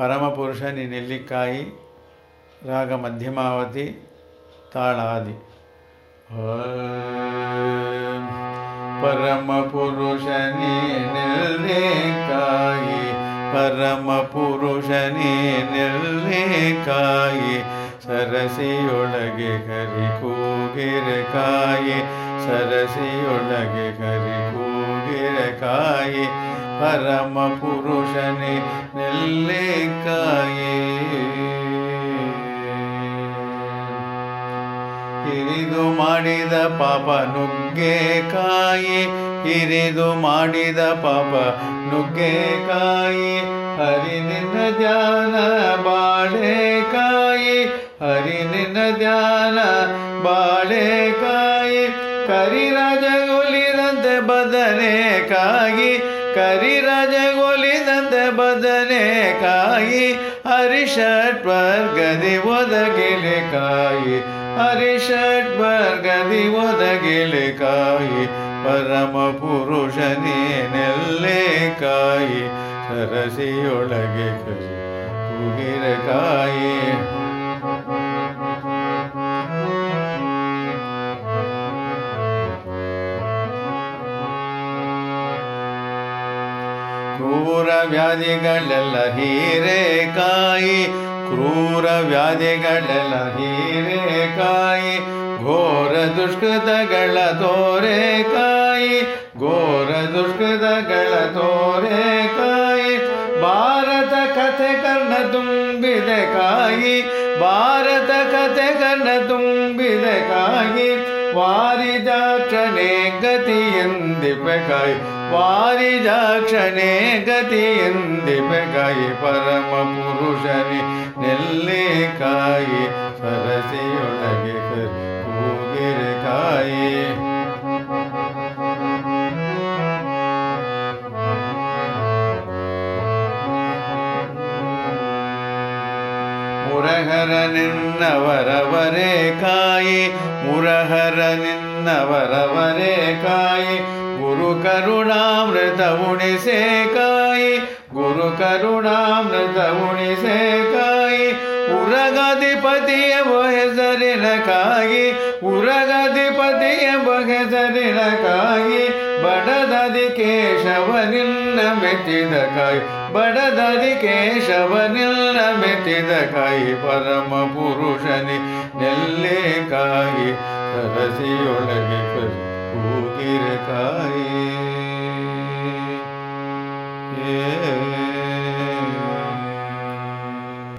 ಪರಮಪುರುಷನಿ ನೆಲ್ಲಿಕಾಯಿ ರಾಗ ಮಧ್ಯಮಾವತಿ, ತಾಳಾದಿ. ಪರಮ ನೀ ಪರಮ ಪುರುಷನೇ ನೆಲ್ಲಿಕಾಯಿ ಸರಸಿಯೊಳಗೆ ಕರಿ ಕೂಗಿರಕಾಯಿ ಸರಸಿಯೊಳಗೆ ಕರಿ ಕೂಗಿರೆ ಕಾಯಿ. ಪರಮ ಪುರುಷನೇ ನೆಲ್ಲಿಕಾಯಿ ಹಿರಿದು ಮಾಡಿದ ಪಾಪ ನುಗ್ಗೆಕಾಯಿ ಹಿರಿದು ಮಾಡಿದ ಪಾಪ ನುಗ್ಗೆಕಾಯಿ ಹರಿ ನಿನ್ನ ಧ್ಯಾನ ಬಾಳೆಕಾಯಿ ಹರಿ ನಿನ್ನ ಧ್ಯಾನ ಬಾಳೆಕಾಯಿ ಬದನೆ ಬದನೆಕಾಯಿ ಕರಿರಾಜಗೊಲಿದಂತೆ ಬದನೆಕಾಯಿ ಹರಿಷಟ್ ವರ್ಗದಿ ಒದಗಿಲೆ ಕಾಯಿ ಹರಿಷಟ್ ವರ್ಗದಿ ಒದಗಿಲೆ ಕಾಯಿ, ಪರಮ ನೆಲ್ಲೆ ಕಾಯಿ, ಸರಸಿಯೊಳಗೆ ಕರಿ ಕೂಗಿರ ಕಾಯಿ. ಕ್ರೂರ ವ್ಯಾಧಿಗಳೆಲ್ಲ ಹೀರೆಕಾಯಿ ಕ್ರೂರ ವ್ಯಾಧಿಗಳೆಲ್ಲ ಹೀರೆಕಾಯಿ ಘೋರ ದುಷ್ಕೃತಗಳ ತೋರೆಕಾಯಿ ಘೋರ ದುಷ್ಕೃತಗಳ ತೋರೆಕಾಯಿ ಭಾರತ ಕಥೆ ಕರ್ಣ ತುಂಬಿದೆ ಕಾಯಿ, ಭಾರತ ಕಥೆ ಕರ್ಣ ತುಂಬಿದೆ ಕಾಯಿ ವಾರಿಜಾಕ್ಷಣೆ ಗತಿಯೆಂದಿಪೆಕಾಯಿ ವಾರಿಜಾಕ್ಷಣೆ ಗತಿಯೆಂದಿಪೆಕಾಯಿ ಪರಮ ಪುರುಷನೇ ನೆಲ್ಲಿಕಾಯಿ ಸರಸಿಯೊಳಗೆ ಮುರಹರ ನಿನ್ನವರವರೇ ಕಾಯಿ, ಮುರಹರ ನಿನ್ನವರವರೇ ಕಾಯಿ, ಗುರು ಕರುಣಾಮೃತ ಉಣಿಸೇ ಕಾಯಿ, ಗುರು ಕರುಣಾಮೃತ ಉಣಿಸೇ ಕಾಯಿ ಉರಗಧಿಪತಿಯ ಹೆಸರಿನ ಕಾಯಿ ಉರಗಧಿಪತಿಯ ಹೆಸರಿನ ಕಾಯಿ. ಬಡದದಿ ಕೇಶವ ನಿನ್ನ ಮೆಚ್ಚಿದ ಕಾಯಿ ಬಡದದಿ ಕೇಶವ ನಿನ್ನ ಮೆಚ್ಚಿದ ಕಾಯಿ ಪರಮ ಪುರುಷನಿ ನೆಲ್ಲೇ ಕಾಯಿ ಸರಸಿಯೊಳಗೆ ಕೂಗಿರೆ ಕಾಯಿ